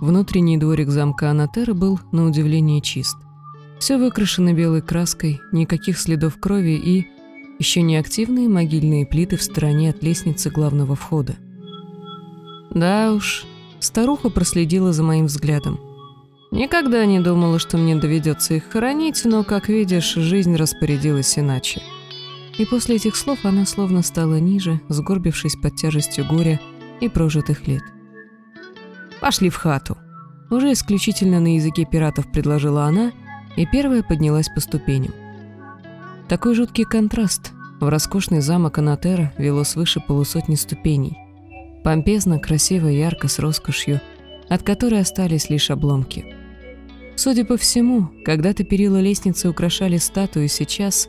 Внутренний дворик замка Анатера был, на удивление, чист. Все выкрашено белой краской, никаких следов крови и еще не активные могильные плиты в стороне от лестницы главного входа. Да уж, старуха проследила за моим взглядом. Никогда не думала, что мне доведется их хоронить, но, как видишь, жизнь распорядилась иначе. И после этих слов она словно стала ниже, сгорбившись под тяжестью горя и прожитых лет. «Пошли в хату!» Уже исключительно на языке пиратов предложила она, и первая поднялась по ступеням. Такой жуткий контраст. В роскошный замок Анатера вело свыше полусотни ступеней. Помпезно, красиво, ярко, с роскошью, от которой остались лишь обломки. Судя по всему, когда-то перила лестницы украшали статуи, сейчас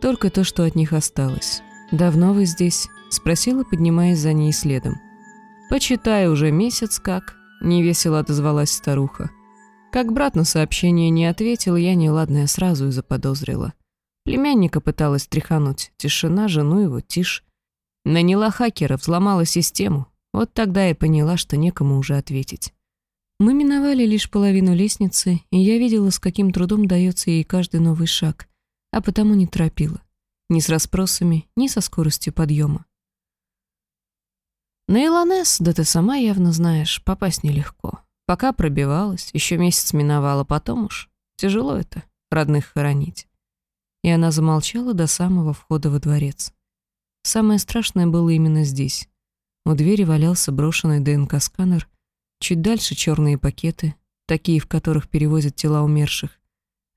только то, что от них осталось. «Давно вы здесь?» — спросила, поднимаясь за ней следом. «Почитай, уже месяц как», — невесело отозвалась старуха. Как брат на сообщение не ответил, я неладное сразу и заподозрила. Племянника пыталась тряхануть. Тишина, жену его, тишь. Наняла хакера, взломала систему. Вот тогда я поняла, что некому уже ответить. Мы миновали лишь половину лестницы, и я видела, с каким трудом дается ей каждый новый шаг, а потому не торопила. Ни с расспросами, ни со скоростью подъема. На Илонес, да ты сама явно знаешь, попасть нелегко. Пока пробивалась, еще месяц миновала, потом уж тяжело это, родных хоронить и она замолчала до самого входа во дворец. Самое страшное было именно здесь. У двери валялся брошенный ДНК-сканер, чуть дальше черные пакеты, такие, в которых перевозят тела умерших,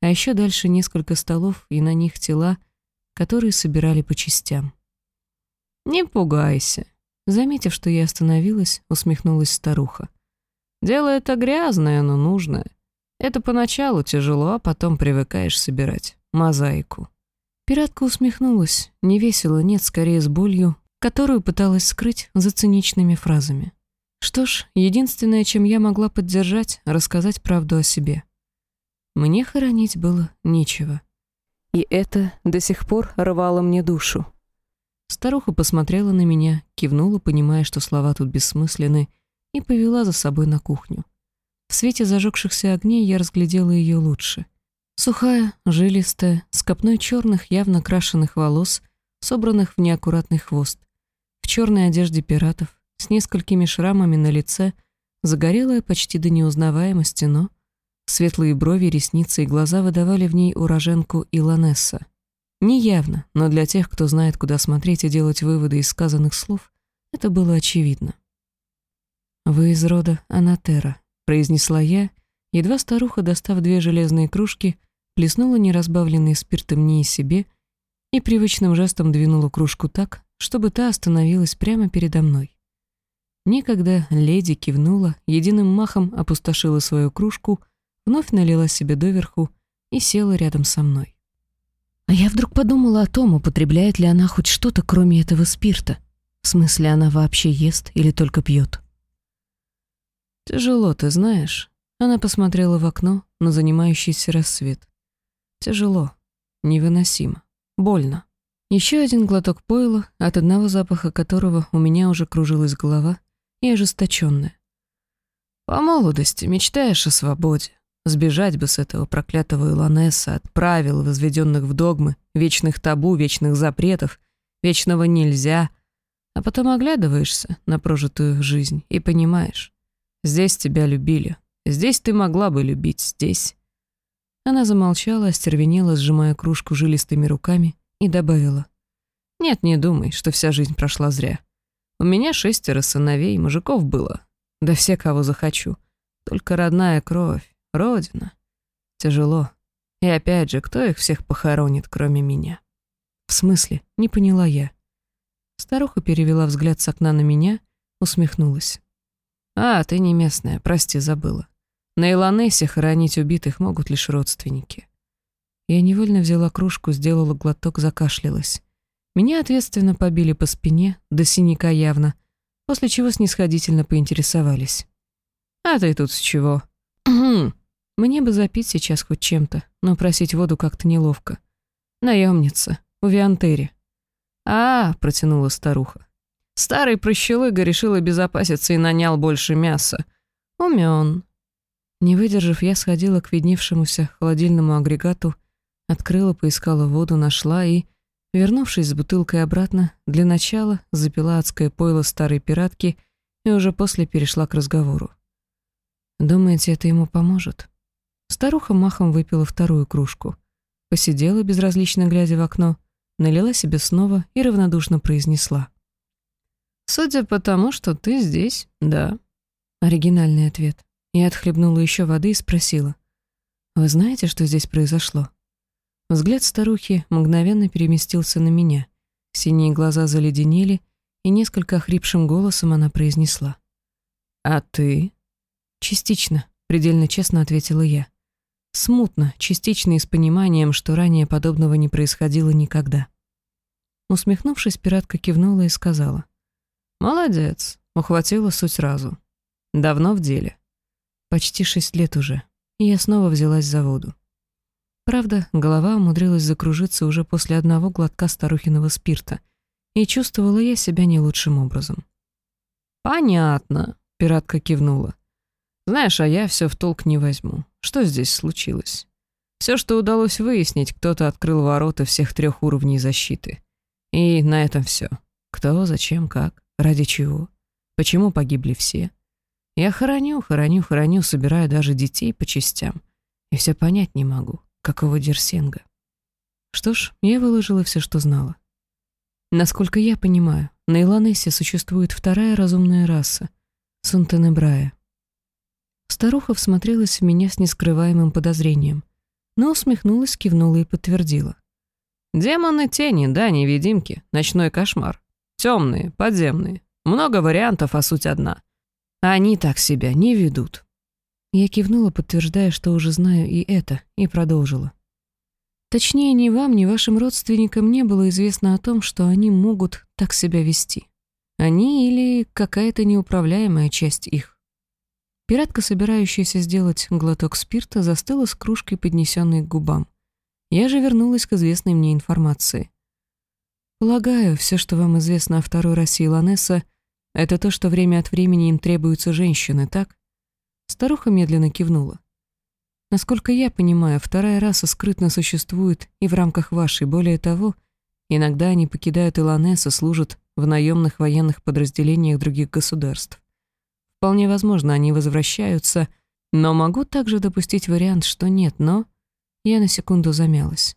а еще дальше несколько столов и на них тела, которые собирали по частям. «Не пугайся», — заметив, что я остановилась, усмехнулась старуха. «Дело это грязное, но нужное. Это поначалу тяжело, а потом привыкаешь собирать мозаику. Пиратка усмехнулась, невесело, нет, скорее с болью, которую пыталась скрыть за циничными фразами. Что ж, единственное, чем я могла поддержать, рассказать правду о себе. Мне хоронить было нечего. И это до сих пор рвало мне душу. Старуха посмотрела на меня, кивнула, понимая, что слова тут бессмысленны, и повела за собой на кухню. В свете зажегшихся огней я разглядела ее лучше — Сухая, жилистая, с копной черных, явно крашеных волос, собранных в неаккуратный хвост, в черной одежде пиратов, с несколькими шрамами на лице, загорелая почти до неузнаваемости, но светлые брови, ресницы и глаза выдавали в ней уроженку Илонесса. Неявно, но для тех, кто знает, куда смотреть и делать выводы из сказанных слов, это было очевидно. «Вы из рода Анатера», — произнесла я, едва старуха, достав две железные кружки, плеснула неразбавленный спиртом мне и себе и привычным жестом двинула кружку так, чтобы та остановилась прямо передо мной. Никогда леди кивнула, единым махом опустошила свою кружку, вновь налила себе доверху и села рядом со мной. А я вдруг подумала о том, употребляет ли она хоть что-то, кроме этого спирта. В смысле, она вообще ест или только пьет? «Тяжело, ты знаешь». Она посмотрела в окно на занимающийся рассвет. Тяжело, невыносимо, больно. Еще один глоток пойла, от одного запаха которого у меня уже кружилась голова и ожесточенная. По молодости мечтаешь о свободе. Сбежать бы с этого проклятого Илонесса от правил, возведенных в догмы, вечных табу, вечных запретов, вечного нельзя. А потом оглядываешься на прожитую жизнь и понимаешь, здесь тебя любили, здесь ты могла бы любить, здесь она замолчала, остервенела, сжимая кружку жилистыми руками, и добавила. «Нет, не думай, что вся жизнь прошла зря. У меня шестеро сыновей, мужиков было. Да все, кого захочу. Только родная кровь, родина. Тяжело. И опять же, кто их всех похоронит, кроме меня?» «В смысле?» — не поняла я. Старуха перевела взгляд с окна на меня, усмехнулась. «А, ты не местная, прости, забыла. На Илонесе хоронить убитых могут лишь родственники. Я невольно взяла кружку, сделала глоток, закашлялась. Меня ответственно побили по спине, до синяка явно, после чего снисходительно поинтересовались. «А ты тут с чего?» «Мне бы запить сейчас хоть чем-то, но просить воду как-то неловко. Наемница, у Виантери». «А, — протянула старуха. Старый прощелыга решил обезопаситься и нанял больше мяса. Умен, Не выдержав, я сходила к видневшемуся холодильному агрегату, открыла, поискала воду, нашла и, вернувшись с бутылкой обратно, для начала запила адское пойло старой пиратки и уже после перешла к разговору. «Думаете, это ему поможет?» Старуха махом выпила вторую кружку, посидела, безразлично глядя в окно, налила себе снова и равнодушно произнесла. «Судя по тому, что ты здесь, да». Оригинальный ответ. Я отхлебнула еще воды и спросила. «Вы знаете, что здесь произошло?» Взгляд старухи мгновенно переместился на меня. Синие глаза заледенели, и несколько охрипшим голосом она произнесла. «А ты?» «Частично», — предельно честно ответила я. Смутно, частично и с пониманием, что ранее подобного не происходило никогда. Усмехнувшись, пиратка кивнула и сказала. «Молодец», — ухватила суть сразу. «Давно в деле». Почти шесть лет уже, и я снова взялась за воду. Правда, голова умудрилась закружиться уже после одного глотка старухиного спирта, и чувствовала я себя не лучшим образом. «Понятно», — пиратка кивнула. «Знаешь, а я все в толк не возьму. Что здесь случилось? Все, что удалось выяснить, кто-то открыл ворота всех трех уровней защиты. И на этом все. Кто, зачем, как, ради чего, почему погибли все. Я хороню, хороню, хороню, собираю даже детей по частям. И все понять не могу, какого дерсенга. Что ж, я выложила все, что знала. Насколько я понимаю, на Иланессе существует вторая разумная раса — Сунтенебрая. Старуха всмотрелась в меня с нескрываемым подозрением, но усмехнулась, кивнула и подтвердила. «Демоны тени, да, невидимки, ночной кошмар. Темные, подземные. Много вариантов, а суть одна. Они так себя не ведут. Я кивнула, подтверждая, что уже знаю и это, и продолжила. Точнее, ни вам, ни вашим родственникам не было известно о том, что они могут так себя вести. Они или какая-то неуправляемая часть их. Пиратка, собирающаяся сделать глоток спирта, застыла с кружкой, поднесенной к губам. Я же вернулась к известной мне информации. Полагаю, все, что вам известно о второй России Ланесса, это то, что время от времени им требуются женщины, так? Старуха медленно кивнула. Насколько я понимаю, вторая раса скрытно существует и в рамках вашей. Более того, иногда они покидают Иланес и служат в наемных военных подразделениях других государств. Вполне возможно, они возвращаются, но могу также допустить вариант, что нет, но... Я на секунду замялась.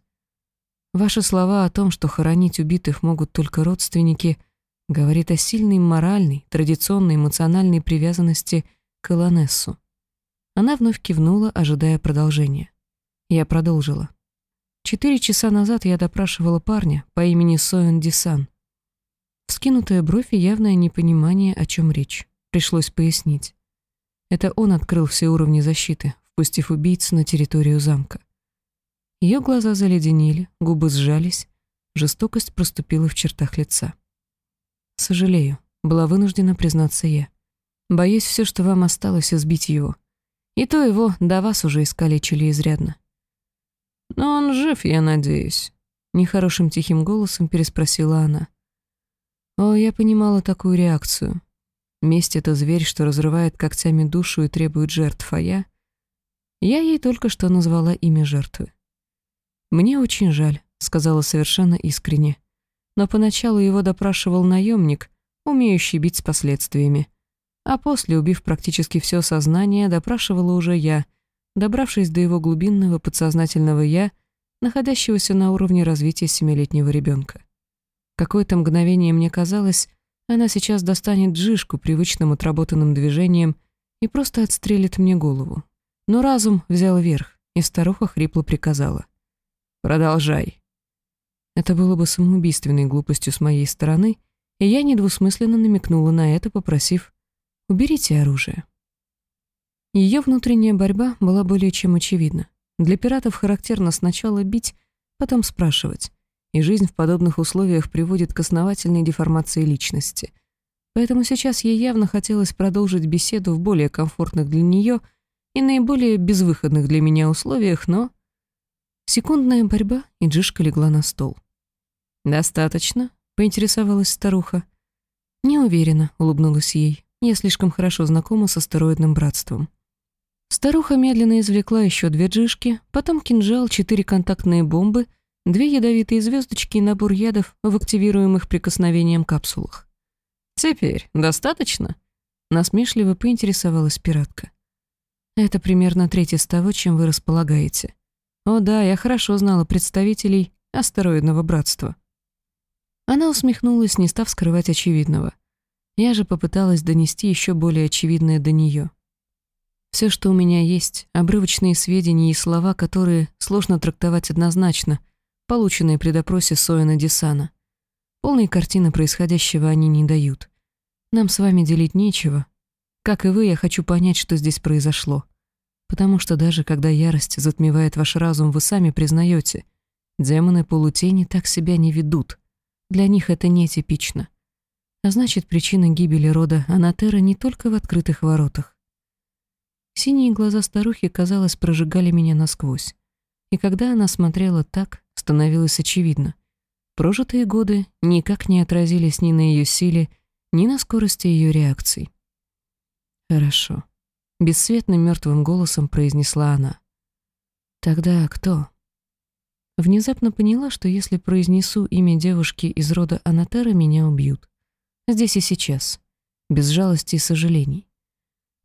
Ваши слова о том, что хоронить убитых могут только родственники — говорит о сильной моральной, традиционной эмоциональной привязанности к Эланессу. Она вновь кивнула, ожидая продолжения. Я продолжила. Четыре часа назад я допрашивала парня по имени Соэн Дисан. Вскинутая бровь и явное непонимание, о чем речь. Пришлось пояснить. Это он открыл все уровни защиты, впустив убийцу на территорию замка. Ее глаза заледенели, губы сжались, жестокость проступила в чертах лица. «Сожалею», — была вынуждена признаться я. «Боюсь, все, что вам осталось, избить его. И то его до вас уже искалечили изрядно». «Но он жив, я надеюсь», — нехорошим тихим голосом переспросила она. О, я понимала такую реакцию. Месть — это зверь, что разрывает когтями душу и требует жертв, а я... Я ей только что назвала имя жертвы. «Мне очень жаль», — сказала совершенно искренне но поначалу его допрашивал наемник, умеющий бить с последствиями. А после, убив практически все сознание, допрашивала уже я, добравшись до его глубинного подсознательного «я», находящегося на уровне развития семилетнего ребенка. Какое-то мгновение мне казалось, она сейчас достанет джишку привычным отработанным движением и просто отстрелит мне голову. Но разум взял верх, и старуха хрипло приказала. «Продолжай». Это было бы самоубийственной глупостью с моей стороны, и я недвусмысленно намекнула на это, попросив «уберите оружие». Ее внутренняя борьба была более чем очевидна. Для пиратов характерно сначала бить, потом спрашивать, и жизнь в подобных условиях приводит к основательной деформации личности. Поэтому сейчас ей явно хотелось продолжить беседу в более комфортных для нее и наиболее безвыходных для меня условиях, но... Секундная борьба, и Джишка легла на стол. «Достаточно?» — поинтересовалась старуха. «Не уверена», — улыбнулась ей. «Я слишком хорошо знакома с астероидным братством». Старуха медленно извлекла еще две джишки, потом кинжал, четыре контактные бомбы, две ядовитые звездочки и набор ядов в активируемых прикосновением капсулах. «Теперь достаточно?» — насмешливо поинтересовалась пиратка. «Это примерно треть из того, чем вы располагаете. О да, я хорошо знала представителей астероидного братства». Она усмехнулась, не став скрывать очевидного. Я же попыталась донести еще более очевидное до нее. Все, что у меня есть, обрывочные сведения и слова, которые сложно трактовать однозначно, полученные при допросе Соина Десана. Полной картины происходящего они не дают. Нам с вами делить нечего. Как и вы, я хочу понять, что здесь произошло. Потому что даже когда ярость затмевает ваш разум, вы сами признаете, демоны полутени так себя не ведут. Для них это нетипично. А значит, причина гибели рода Анатера не только в открытых воротах. Синие глаза старухи, казалось, прожигали меня насквозь. И когда она смотрела так, становилось очевидно. Прожитые годы никак не отразились ни на ее силе, ни на скорости ее реакций. «Хорошо», — бесцветным мертвым голосом произнесла она. «Тогда кто?» Внезапно поняла, что если произнесу имя девушки из рода Анатера, меня убьют. Здесь и сейчас, без жалости и сожалений.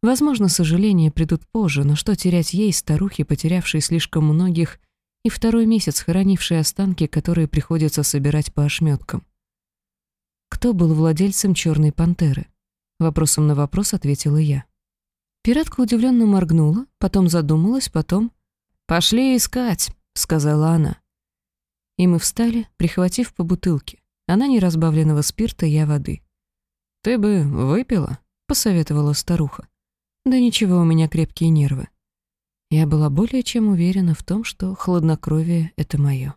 Возможно, сожаления придут позже, но что терять ей, старухе, потерявшей слишком многих, и второй месяц хоронившей останки, которые приходится собирать по ошметкам? Кто был владельцем черной пантеры? Вопросом на вопрос ответила я. Пиратка удивленно моргнула, потом задумалась, потом... «Пошли искать», — сказала она. И мы встали, прихватив по бутылке. Она неразбавленного спирта, я воды. «Ты бы выпила?» — посоветовала старуха. Да ничего, у меня крепкие нервы. Я была более чем уверена в том, что хладнокровие — это мое.